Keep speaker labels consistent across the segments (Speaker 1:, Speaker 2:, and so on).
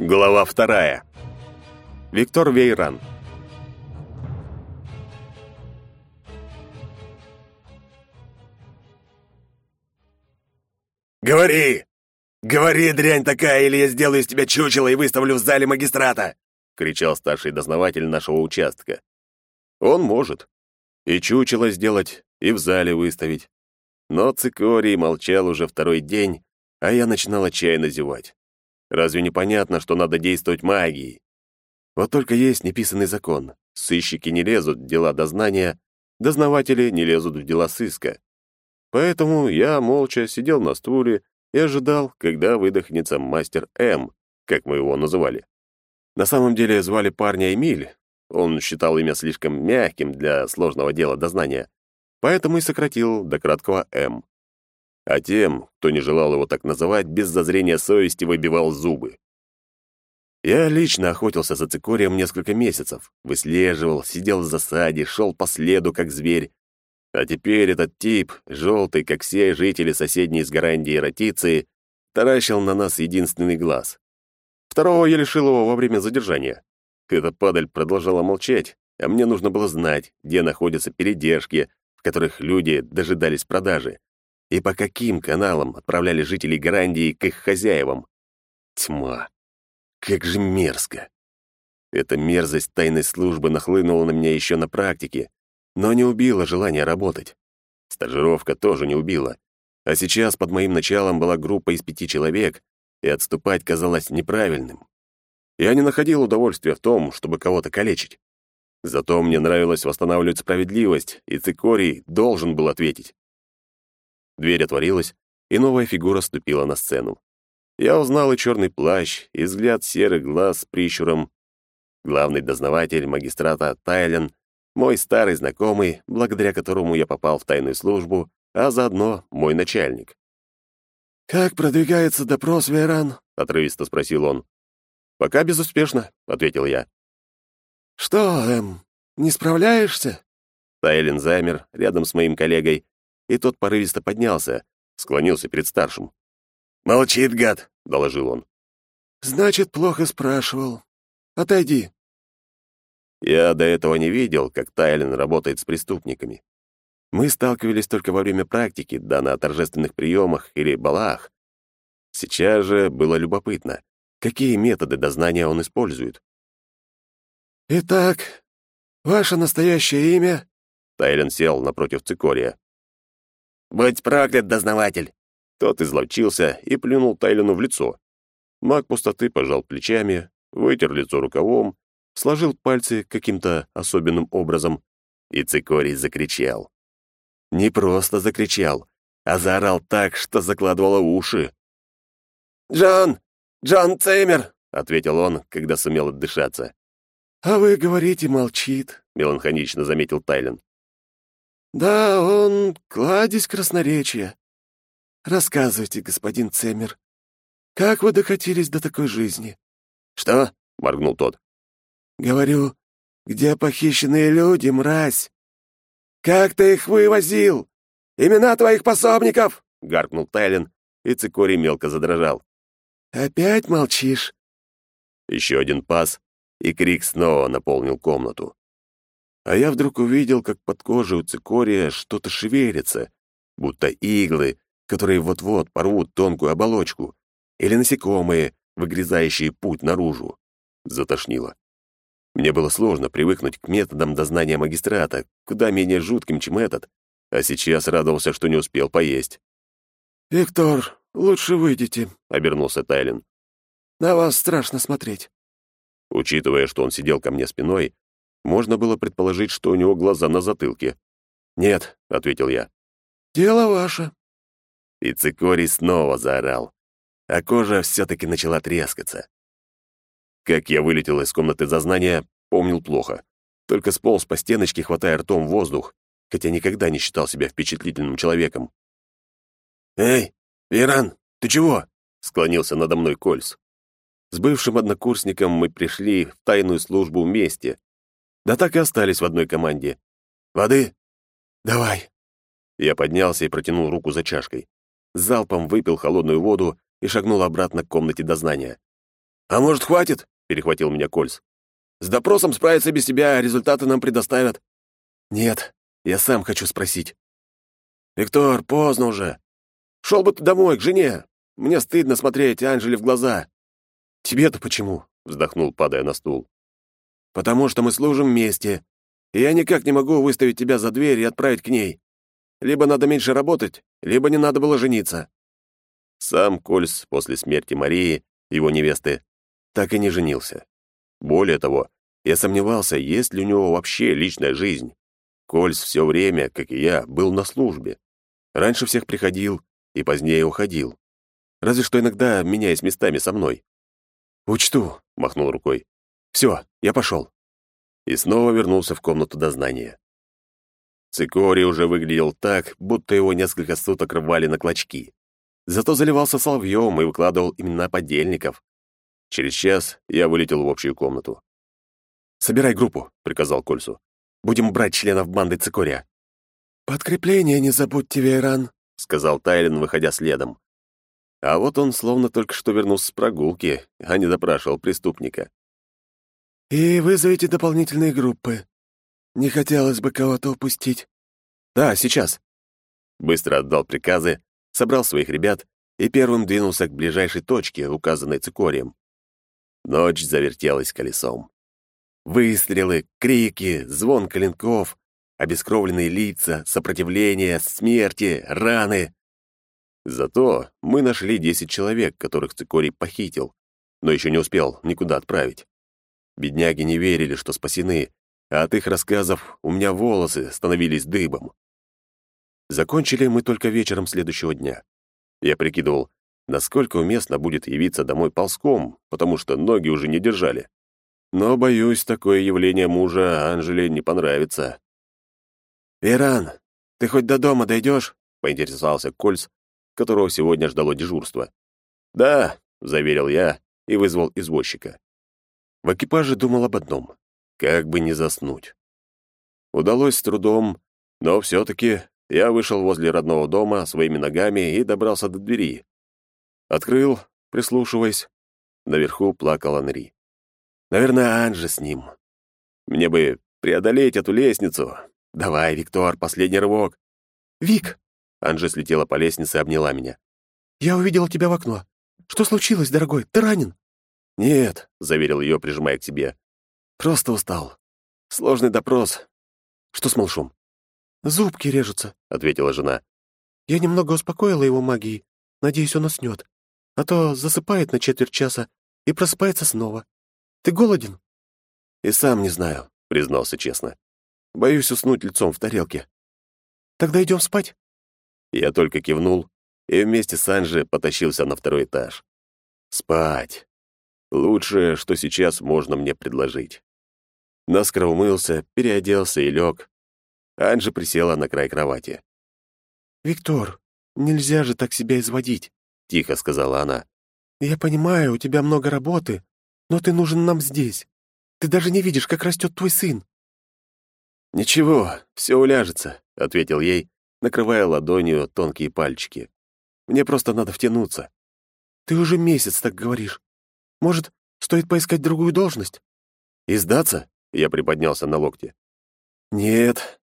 Speaker 1: Глава вторая. Виктор Вейран.
Speaker 2: «Говори! Говори, дрянь такая, или я сделаю из тебя чучело и выставлю в зале магистрата!» — кричал старший дознаватель нашего участка.
Speaker 1: Он может. И чучело сделать, и в зале выставить. Но Цикорий молчал уже второй день, а я начинал отчаянно зевать. Разве не понятно, что надо действовать магией? Вот только есть неписанный закон. Сыщики не лезут в дела дознания, дознаватели не лезут в дела сыска. Поэтому я молча сидел на стуле и ожидал, когда выдохнется мастер М, как мы его называли. На самом деле звали парня Эмиль. Он считал имя слишком мягким для сложного дела дознания, поэтому и сократил до краткого М а тем, кто не желал его так называть, без зазрения совести выбивал зубы. Я лично охотился за цикорием несколько месяцев, выслеживал, сидел в засаде, шел по следу, как зверь. А теперь этот тип, желтый, как все жители соседней с Гарандии Ратиции, таращил на нас единственный глаз. Второго я лишил его во время задержания. Эта падаль продолжала молчать, а мне нужно было знать, где находятся передержки, в которых люди дожидались продажи и по каким каналам отправляли жителей Гарандии к их хозяевам. Тьма. Как же мерзко. Эта мерзость тайной службы нахлынула на меня еще на практике, но не убила желание работать. Стажировка тоже не убила. А сейчас под моим началом была группа из пяти человек, и отступать казалось неправильным. Я не находил удовольствия в том, чтобы кого-то калечить. Зато мне нравилось восстанавливать справедливость, и Цикорий должен был ответить. Дверь отворилась, и новая фигура ступила на сцену. Я узнал и черный плащ, и взгляд серых глаз с прищуром. Главный дознаватель магистрата Тайлен, мой старый знакомый, благодаря которому я попал в тайную службу, а заодно мой начальник.
Speaker 3: «Как продвигается допрос, Вейран?» — отрывисто спросил он.
Speaker 1: «Пока безуспешно», — ответил я.
Speaker 3: «Что, эм, не справляешься?»
Speaker 1: Тайлен замер рядом с моим коллегой, и тот порывисто поднялся, склонился перед старшим.
Speaker 2: «Молчит, гад!»
Speaker 1: — доложил он.
Speaker 3: «Значит, плохо спрашивал. Отойди».
Speaker 1: Я до этого не видел, как Тайлен работает с преступниками. Мы сталкивались только во время практики, да на торжественных приемах или балах. Сейчас же было любопытно, какие методы дознания он использует.
Speaker 3: «Итак, ваше настоящее имя?»
Speaker 1: Тайлен сел напротив цикория.
Speaker 2: «Будь проклят, дознаватель!»
Speaker 1: Тот изловчился и плюнул Тайлену в лицо. Маг пустоты пожал плечами, вытер лицо рукавом, сложил пальцы каким-то особенным образом, и цикорий закричал. Не просто закричал, а заорал так, что закладывало уши.
Speaker 2: «Джон! Джон Цеймер!»
Speaker 1: — ответил он, когда сумел отдышаться.
Speaker 3: «А вы говорите, молчит», —
Speaker 1: меланхонично заметил Тайлен.
Speaker 3: «Да, он кладезь красноречия. Рассказывайте, господин Цемер, как вы докатились до такой жизни?»
Speaker 2: «Что?»
Speaker 1: — моргнул тот.
Speaker 3: «Говорю, где похищенные люди, мразь? Как ты их вывозил? Имена твоих пособников!»
Speaker 1: — гаркнул Тайлен, и цикорий мелко задрожал.
Speaker 3: «Опять молчишь?»
Speaker 1: Еще один пас, и крик снова наполнил комнату. А я вдруг увидел, как под кожей у цикория что-то шевелится, будто иглы, которые вот-вот порвут тонкую оболочку, или насекомые, выгрызающие путь наружу. Затошнило. Мне было сложно привыкнуть к методам дознания магистрата, куда менее жутким, чем этот, а сейчас радовался, что не успел поесть.
Speaker 3: «Виктор, лучше выйдите», —
Speaker 1: обернулся Тайлин.
Speaker 3: «На вас страшно смотреть».
Speaker 1: Учитывая, что он сидел ко мне спиной, можно было предположить, что у него глаза на затылке. «Нет», — ответил я.
Speaker 3: «Дело ваше».
Speaker 1: И цикорий снова заорал, а кожа все-таки начала трескаться. Как я вылетел из комнаты зазнания, помнил плохо. Только сполз по стеночке, хватая ртом воздух, хотя никогда не считал себя впечатлительным человеком.
Speaker 2: «Эй, Иран, ты чего?»
Speaker 1: — склонился надо мной Кольс. С бывшим однокурсником мы пришли в тайную службу вместе, да так и остались в одной команде.
Speaker 2: Воды?
Speaker 3: Давай.
Speaker 1: Я поднялся и протянул руку за чашкой. Залпом выпил холодную воду и шагнул обратно к комнате дознания.
Speaker 2: «А может, хватит?» — перехватил меня Кольц. «С допросом справиться без тебя, результаты нам предоставят».
Speaker 3: «Нет, я сам хочу спросить».
Speaker 2: «Виктор, поздно уже. Шел бы ты домой, к жене. Мне стыдно смотреть Анжеле в глаза».
Speaker 3: «Тебе-то почему?» — вздохнул, падая на стул.
Speaker 2: «Потому что мы служим вместе, и я никак не могу выставить тебя за дверь и отправить к ней. Либо надо меньше работать, либо не надо было жениться».
Speaker 1: Сам Кольс после смерти Марии, его невесты, так и не женился. Более того, я сомневался, есть ли у него вообще личная жизнь. Кольс все время, как и я, был на службе. Раньше всех приходил и позднее уходил. Разве что иногда меняясь местами со мной.
Speaker 3: «Учту», — махнул рукой. «Все, я пошел».
Speaker 1: И снова вернулся в комнату дознания. Цикори уже выглядел так, будто его несколько суток рвали на клочки. Зато заливался соловьем и выкладывал имена подельников. Через час я вылетел в общую комнату.
Speaker 3: «Собирай группу», — приказал Кольсу. «Будем брать членов банды Цикория».
Speaker 4: «Подкрепление не забудьте, Вейран», —
Speaker 1: сказал Тайлен, выходя следом. А вот он словно только что вернулся с прогулки, а не допрашивал преступника.
Speaker 4: «И вызовите дополнительные группы. Не хотелось бы кого-то упустить».
Speaker 3: «Да, сейчас».
Speaker 1: Быстро отдал приказы, собрал своих ребят и первым двинулся к ближайшей точке, указанной цикорием. Ночь завертелась колесом. Выстрелы, крики, звон клинков, обескровленные лица, сопротивление, смерти, раны. Зато мы нашли десять человек, которых цикорий похитил, но еще не успел никуда отправить. Бедняги не верили, что спасены, а от их рассказов у меня волосы становились дыбом. Закончили мы только вечером следующего дня. Я прикидывал, насколько уместно будет явиться домой ползком, потому что ноги уже не держали. Но, боюсь, такое явление мужа Анжеле не понравится.
Speaker 4: «Иран, ты хоть до дома дойдешь?»
Speaker 1: — поинтересовался Кольц, которого сегодня ждало дежурство. «Да», — заверил я и вызвал извозчика. В экипаже думал об одном — как бы не заснуть. Удалось с трудом, но все-таки я вышел возле родного дома своими ногами и добрался до двери. Открыл, прислушиваясь. Наверху плакал Анри. Наверное, Анжи с ним. Мне бы преодолеть эту лестницу. Давай, Виктор, последний рывок.
Speaker 4: «Вик!»
Speaker 1: Анжи слетела по лестнице и обняла меня.
Speaker 4: «Я увидела тебя в окно. Что случилось, дорогой? Ты ранен?»
Speaker 1: «Нет», — заверил ее, прижимая к себе. «Просто устал. Сложный допрос. Что с малышом?»
Speaker 4: «Зубки режутся», — ответила жена. «Я немного успокоила его магией. Надеюсь, он уснет. А то засыпает на четверть часа и просыпается снова. Ты голоден?»
Speaker 1: «И сам не знаю», — признался честно. «Боюсь уснуть лицом в тарелке».
Speaker 4: «Тогда идем спать?»
Speaker 1: Я только кивнул и вместе с Анжи потащился на второй этаж. Спать. Лучшее, что сейчас можно мне предложить. Наскоро умылся, переоделся и лег, Анжи присела на край кровати.
Speaker 4: «Виктор, нельзя же так себя изводить», —
Speaker 1: тихо сказала она.
Speaker 4: «Я понимаю, у тебя много работы, но ты нужен нам здесь. Ты даже не видишь, как растет твой сын».
Speaker 1: «Ничего, все уляжется», — ответил ей, накрывая ладонью тонкие пальчики. «Мне просто надо втянуться».
Speaker 4: «Ты уже месяц так говоришь. Может, стоит поискать другую должность?»
Speaker 1: «И сдаться?» — я приподнялся на локте.
Speaker 3: «Нет,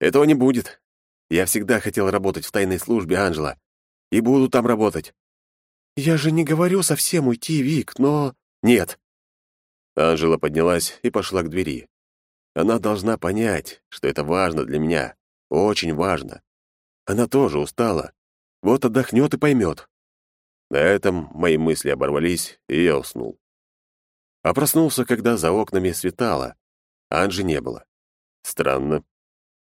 Speaker 3: этого не будет. Я всегда хотел работать в тайной службе, Анжела. И буду там работать.
Speaker 4: Я же не говорю совсем уйти, Вик, но...
Speaker 3: Нет.
Speaker 1: Анжела поднялась и пошла к двери. Она должна понять, что это важно для меня. Очень важно. Она тоже устала. Вот отдохнет и поймет. На этом мои мысли оборвались, и я уснул. А проснулся, когда за окнами светало. Анжи не было. Странно.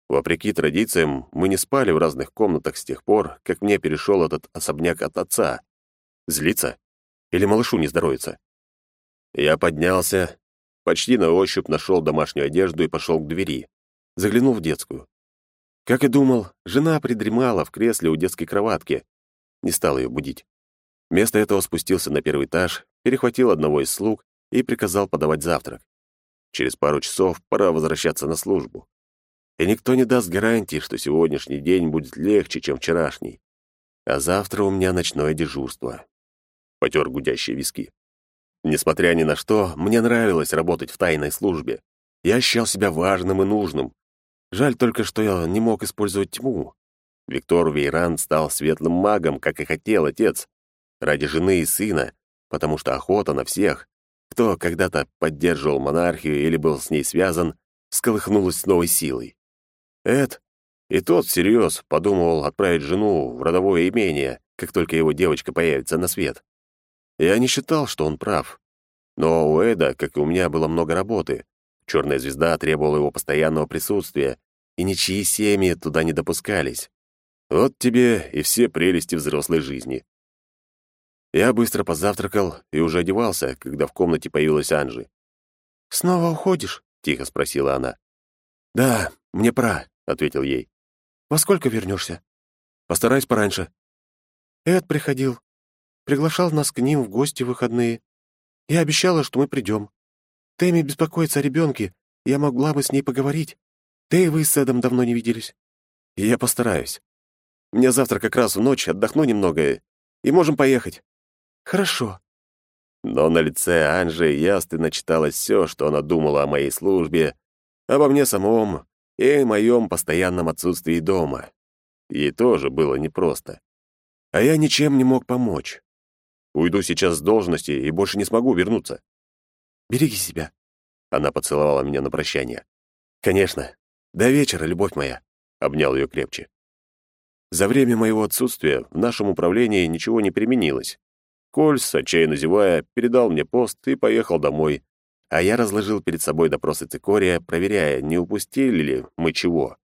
Speaker 1: Вопреки традициям, мы не спали в разных комнатах с тех пор, как мне перешел этот особняк от отца. Злиться? Или малышу не здоровится? Я поднялся, почти на ощупь нашел домашнюю одежду и пошел к двери. Заглянул в детскую. Как и думал, жена придремала в кресле у детской кроватки. Не стал ее будить. Вместо этого спустился на первый этаж, перехватил одного из слуг и приказал подавать завтрак. Через пару часов пора возвращаться на службу и никто не даст гарантии, что сегодняшний день будет легче, чем вчерашний. А завтра у меня ночное дежурство. Потер гудящие виски. Несмотря ни на что, мне нравилось работать в тайной службе. Я ощущал себя важным и нужным. Жаль только, что я не мог использовать тьму. Виктор Вейран стал светлым магом, как и хотел отец, ради жены и сына, потому что охота на всех, кто когда-то поддерживал монархию или был с ней связан, сколыхнулась с новой силой. Эд и тот всерьез подумывал отправить жену в родовое имение, как только его девочка появится на свет. Я не считал, что он прав. Но у Эда, как и у меня, было много работы. Черная звезда требовала его постоянного присутствия, и ничьи семьи туда не допускались. Вот тебе и все прелести взрослой жизни. Я быстро позавтракал и уже одевался, когда в комнате появилась Анжи.
Speaker 4: «Снова уходишь?»
Speaker 1: — тихо спросила она. «Да, мне пора», — ответил ей.
Speaker 4: «Во сколько вернешься?
Speaker 1: «Постараюсь пораньше».
Speaker 4: Эд приходил. Приглашал нас к ним в гости в выходные. Я обещала, что мы придем. Тэмми беспокоится о ребенке, я могла бы с ней поговорить. Да и вы с Эдом давно не виделись.
Speaker 1: Я постараюсь. Мне завтра как раз в ночь отдохну немного, и можем поехать.
Speaker 4: Хорошо.
Speaker 1: Но на лице Анжи ясно читалось все, что она думала о моей службе, обо мне самом и моем постоянном отсутствии дома. Ей тоже было непросто. А я ничем не мог помочь. Уйду сейчас с должности и больше не смогу вернуться.
Speaker 4: Береги себя.
Speaker 1: Она поцеловала меня на прощание. Конечно. До вечера, любовь моя. Обнял ее крепче. За время моего отсутствия в нашем управлении ничего не применилось. Кольс, отчаянно зевая, передал мне пост и поехал домой, а я разложил перед собой допросы цикория, проверяя, не упустили ли мы чего.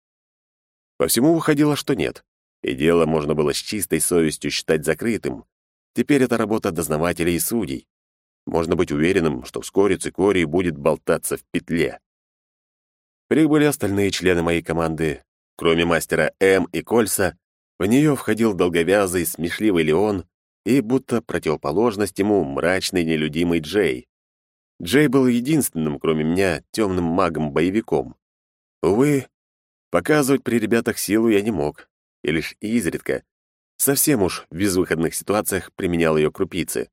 Speaker 1: По всему выходило, что нет, и дело можно было с чистой совестью считать закрытым, Теперь это работа дознавателей и судей. Можно быть уверенным, что вскоре цикорий будет болтаться в петле. Прибыли остальные члены моей команды. Кроме мастера М и Кольса, в нее входил долговязый, смешливый Леон и, будто противоположность ему, мрачный, нелюдимый Джей. Джей был единственным, кроме меня, темным магом-боевиком. Увы, показывать при ребятах силу я не мог, и лишь изредка, Совсем уж в безвыходных ситуациях применял ее крупицы.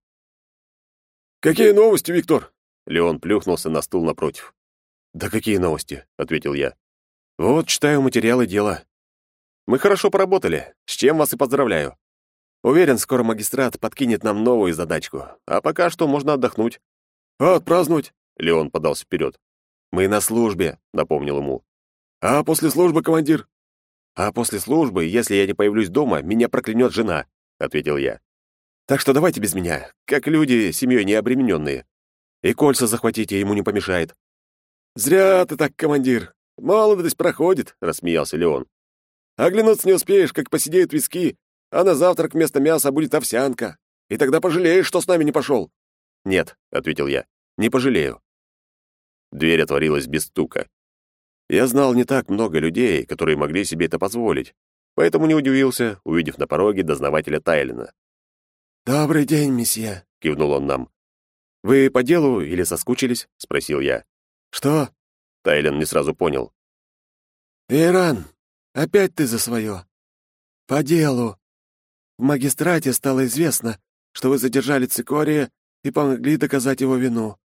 Speaker 1: «Какие новости, Виктор?» Леон плюхнулся на стул напротив. «Да какие новости?» — ответил я. «Вот, читаю материалы дела. Мы хорошо поработали, с чем вас и поздравляю. Уверен, скоро магистрат подкинет нам новую задачку, а пока что можно отдохнуть». «А отпраздновать?» — Леон подался вперед. «Мы на службе», — напомнил ему. «А после службы, командир?» А после службы, если я не появлюсь дома, меня проклянет жена», — ответил я. «Так что давайте без меня, как люди, семьей не обремененные. И кольца захватите, ему не помешает». «Зря ты так, командир. Молодость проходит», — рассмеялся Леон. «Оглянуться не успеешь, как посидеют виски, а на завтрак вместо мяса будет овсянка. И тогда пожалеешь, что с нами не пошел». «Нет», — ответил я, — «не пожалею». Дверь отворилась без стука. Я знал не так много людей, которые могли себе это позволить, поэтому не удивился, увидев на пороге дознавателя Тайлина.
Speaker 4: «Добрый день, месье», —
Speaker 1: кивнул он нам. «Вы по делу или соскучились?» — спросил я.
Speaker 4: «Что?»
Speaker 1: — Тайлин не сразу понял.
Speaker 4: «Иран, опять ты за свое. По делу. В магистрате стало известно, что вы задержали Цикория и помогли доказать его вину.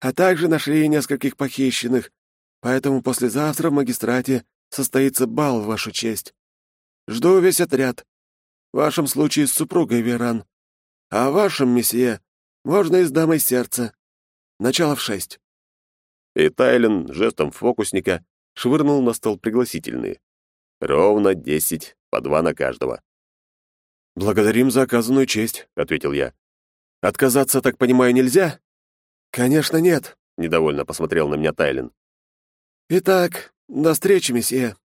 Speaker 4: А также нашли нескольких похищенных, Поэтому послезавтра в магистрате состоится бал в вашу честь. Жду весь отряд. В вашем случае с супругой Веран. А в вашем, месье, можно и с дамой сердца. Начало в шесть».
Speaker 1: И Тайлен жестом фокусника швырнул на стол пригласительные. Ровно десять, по два на каждого. «Благодарим за оказанную честь», — ответил я. «Отказаться, так понимаю, нельзя?»
Speaker 4: «Конечно, нет», —
Speaker 1: недовольно посмотрел на меня Тайлен.
Speaker 4: «Итак, до встречи, месье.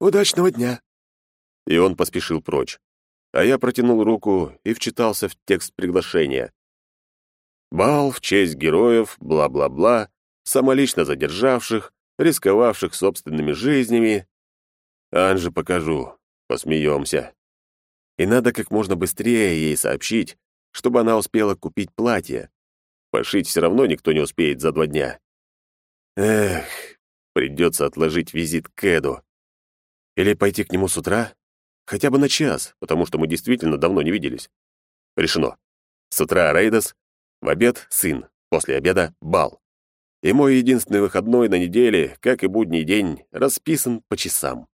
Speaker 4: Удачного дня».
Speaker 1: И он поспешил прочь. А я протянул руку и вчитался в текст приглашения. Бал в честь героев, бла-бла-бла, самолично задержавших, рисковавших собственными жизнями. Анже покажу, посмеемся. И надо как можно быстрее ей сообщить, чтобы она успела купить платье. Пошить все равно никто не успеет за два дня. Эх, Придется отложить визит к Эду. Или пойти к нему с утра? Хотя бы на час, потому что мы действительно давно не виделись. Решено. С утра Рейдос, В обед — сын, после обеда — бал. И мой единственный выходной на неделе, как и будний день, расписан по часам.